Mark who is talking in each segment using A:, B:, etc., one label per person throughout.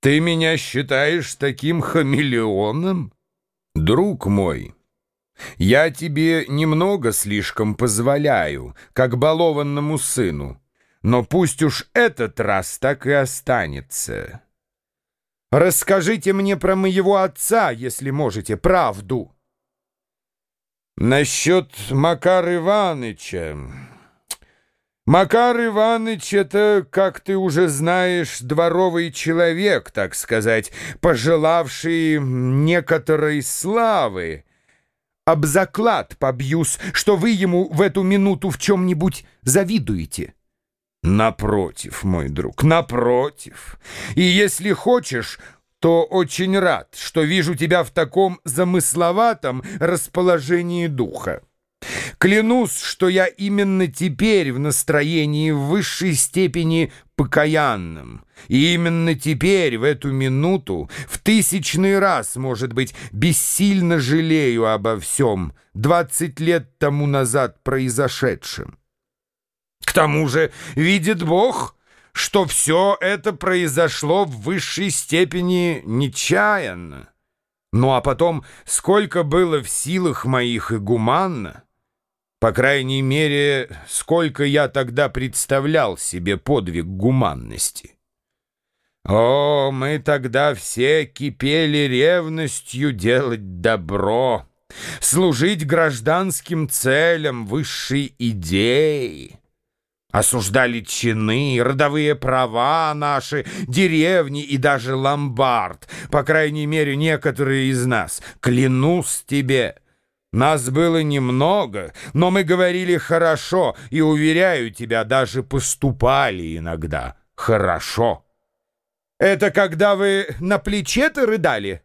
A: Ты меня считаешь таким хамелеоном? Друг мой, я тебе немного слишком позволяю, как балованному сыну, но пусть уж этот раз так и останется. Расскажите мне про моего отца, если можете, правду. Насчет Макара Иваныча... Макар Иванович — это, как ты уже знаешь, дворовый человек, так сказать, пожелавший некоторой славы. Об заклад побьюсь, что вы ему в эту минуту в чем-нибудь завидуете. Напротив, мой друг, напротив. И если хочешь, то очень рад, что вижу тебя в таком замысловатом расположении духа. Клянусь, что я именно теперь в настроении в высшей степени покаянным. И именно теперь, в эту минуту, в тысячный раз, может быть, бессильно жалею обо всем, двадцать лет тому назад произошедшем. К тому же, видит Бог, что все это произошло в высшей степени нечаянно. Ну а потом, сколько было в силах моих и гуманно, по крайней мере, сколько я тогда представлял себе подвиг гуманности. О, мы тогда все кипели ревностью делать добро, служить гражданским целям, высшей идеи. Осуждали чины, родовые права наши, деревни и даже ломбард. По крайней мере, некоторые из нас. Клянусь тебе, нас было немного, но мы говорили хорошо, и, уверяю тебя, даже поступали иногда хорошо. Это когда вы на плече-то рыдали?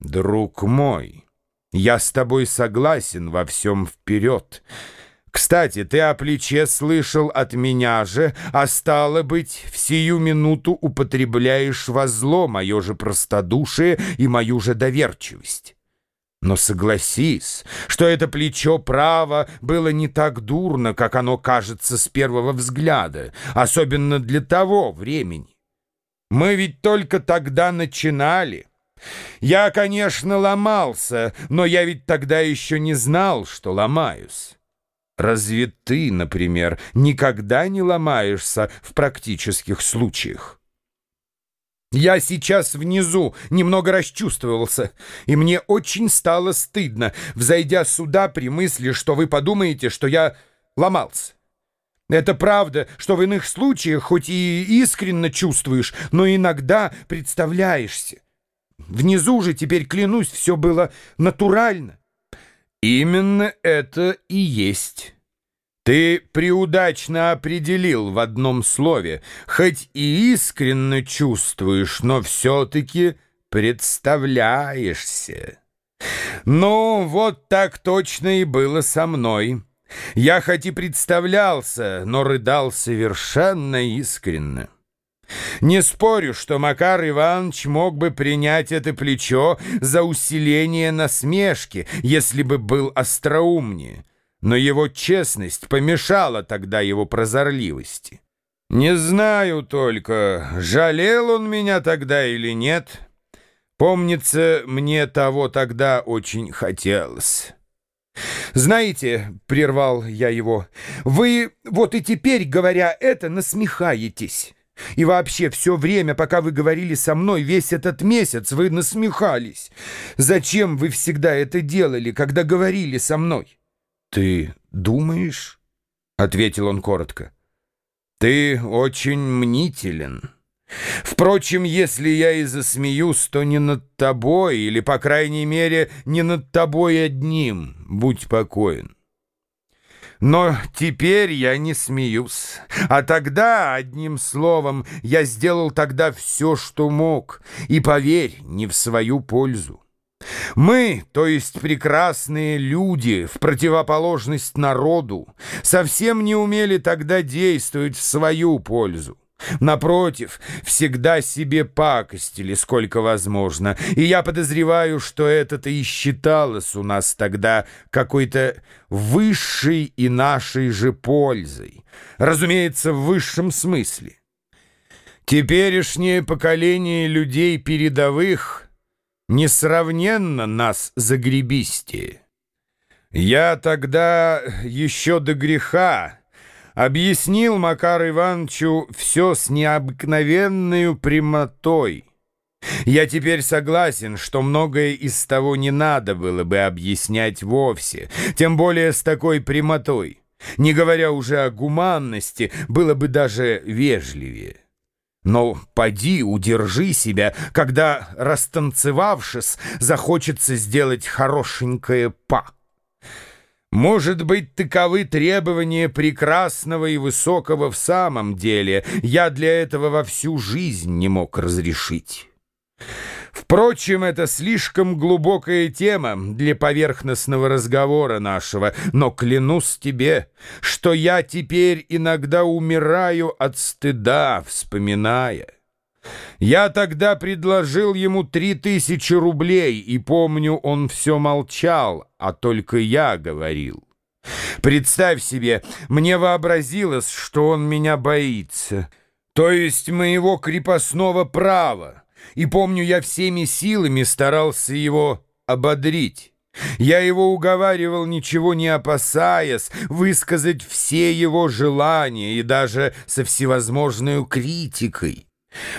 A: Друг мой, я с тобой согласен во всем вперед. Кстати, ты о плече слышал от меня же, а стало быть, в сию минуту употребляешь во зло мое же простодушие и мою же доверчивость. Но согласись, что это плечо право было не так дурно, как оно кажется с первого взгляда, особенно для того времени. Мы ведь только тогда начинали. Я, конечно, ломался, но я ведь тогда еще не знал, что ломаюсь. Разве ты, например, никогда не ломаешься в практических случаях? Я сейчас внизу немного расчувствовался, и мне очень стало стыдно, взойдя сюда при мысли, что вы подумаете, что я ломался. Это правда, что в иных случаях хоть и искренне чувствуешь, но иногда представляешься. Внизу же, теперь клянусь, все было натурально. Именно это и есть ты преудачно определил в одном слове, хоть и искренне чувствуешь, но все-таки представляешься. Ну, вот так точно и было со мной. Я хоть и представлялся, но рыдал совершенно искренне. Не спорю, что Макар Иванович мог бы принять это плечо за усиление насмешки, если бы был остроумнее но его честность помешала тогда его прозорливости. Не знаю только, жалел он меня тогда или нет. Помнится, мне того тогда очень хотелось. «Знаете, — прервал я его, — вы вот и теперь, говоря это, насмехаетесь. И вообще все время, пока вы говорили со мной, весь этот месяц вы насмехались. Зачем вы всегда это делали, когда говорили со мной?» «Ты думаешь?» — ответил он коротко. «Ты очень мнителен. Впрочем, если я и засмеюсь, то не над тобой, или, по крайней мере, не над тобой одним, будь покоен. Но теперь я не смеюсь. А тогда, одним словом, я сделал тогда все, что мог, и, поверь, не в свою пользу. Мы, то есть прекрасные люди, в противоположность народу, совсем не умели тогда действовать в свою пользу. Напротив, всегда себе пакостили, сколько возможно, и я подозреваю, что это-то и считалось у нас тогда какой-то высшей и нашей же пользой, разумеется, в высшем смысле. Теперешнее поколение людей передовых несравненно нас загребистее. Я тогда еще до греха объяснил Макар Ивановичу все с необыкновенной прямотой. Я теперь согласен, что многое из того не надо было бы объяснять вовсе, тем более с такой прямотой. Не говоря уже о гуманности, было бы даже вежливее. Но поди, удержи себя, когда, растанцевавшись, захочется сделать хорошенькое па. Может быть, таковы требования прекрасного и высокого в самом деле. Я для этого во всю жизнь не мог разрешить. Впрочем, это слишком глубокая тема для поверхностного разговора нашего, но клянусь тебе, что я теперь иногда умираю от стыда, вспоминая. Я тогда предложил ему три тысячи рублей, и помню, он все молчал, а только я говорил. Представь себе, мне вообразилось, что он меня боится, то есть моего крепостного права и помню, я всеми силами старался его ободрить. Я его уговаривал, ничего не опасаясь, высказать все его желания и даже со всевозможной критикой.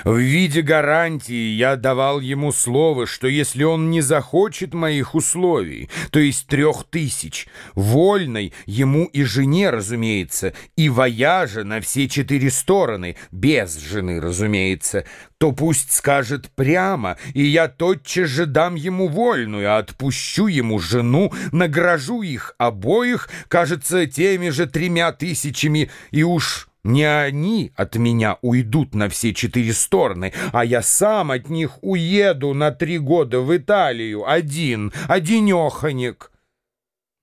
A: В виде гарантии я давал ему слово, что если он не захочет моих условий, то есть трех тысяч, вольной ему и жене, разумеется, и вояжа на все четыре стороны, без жены, разумеется, то пусть скажет прямо, и я тотчас же дам ему вольную, отпущу ему жену, награжу их обоих, кажется, теми же тремя тысячами, и уж... Не они от меня уйдут на все четыре стороны, а я сам от них уеду на три года в Италию, один, одинеханик.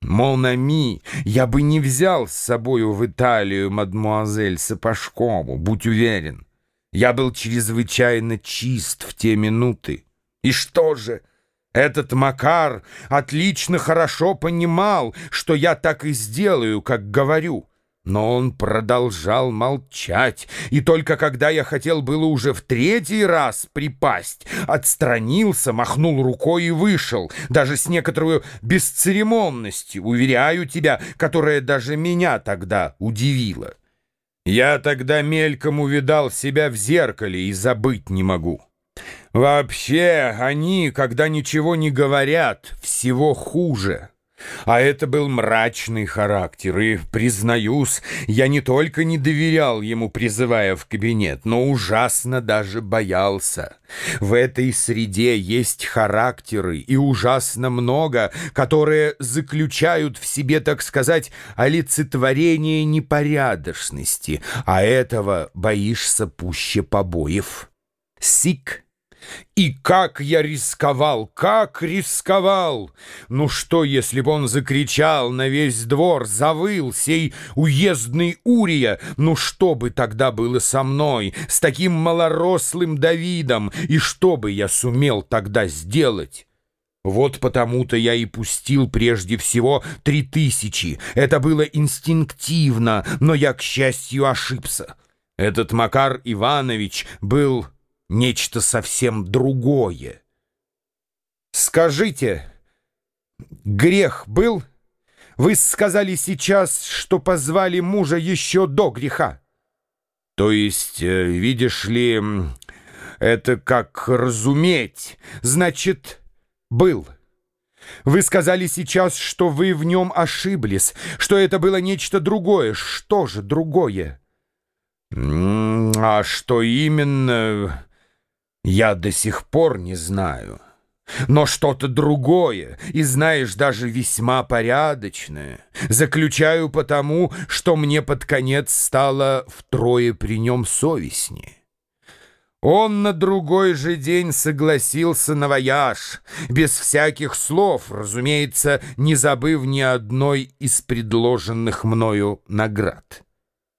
A: Молнами, я бы не взял с собою в Италию мадмуазель Сапожкову, будь уверен. Я был чрезвычайно чист в те минуты. И что же... Этот Макар отлично хорошо понимал, что я так и сделаю, как говорю. Но он продолжал молчать, и только когда я хотел было уже в третий раз припасть, отстранился, махнул рукой и вышел, даже с некоторой бесцеремонностью, уверяю тебя, которая даже меня тогда удивила. Я тогда мельком увидал себя в зеркале и забыть не могу. Вообще, они, когда ничего не говорят, всего хуже». А это был мрачный характер, и, признаюсь, я не только не доверял ему, призывая в кабинет, но ужасно даже боялся. В этой среде есть характеры, и ужасно много, которые заключают в себе, так сказать, олицетворение непорядочности, а этого боишься пуще побоев. Сик и как я рисковал, как рисковал! Ну что, если бы он закричал на весь двор, завыл сей уездный Урия? Ну что бы тогда было со мной, с таким малорослым Давидом, и что бы я сумел тогда сделать? Вот потому-то я и пустил прежде всего три тысячи. Это было инстинктивно, но я, к счастью, ошибся. Этот Макар Иванович был нечто совсем другое. Скажите, грех был? Вы сказали сейчас, что позвали мужа еще до греха. То есть, э, видишь ли, это как разуметь, значит, был. Вы сказали сейчас, что вы в нем ошиблись, что это было нечто другое. Что же другое? А что именно... Я до сих пор не знаю. Но что-то другое, и знаешь, даже весьма порядочное, заключаю потому, что мне под конец стало втрое при нем совестнее. Он на другой же день согласился на вояж, без всяких слов, разумеется, не забыв ни одной из предложенных мною наград.